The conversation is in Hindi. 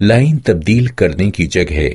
लाइन तब्दील करने की जगह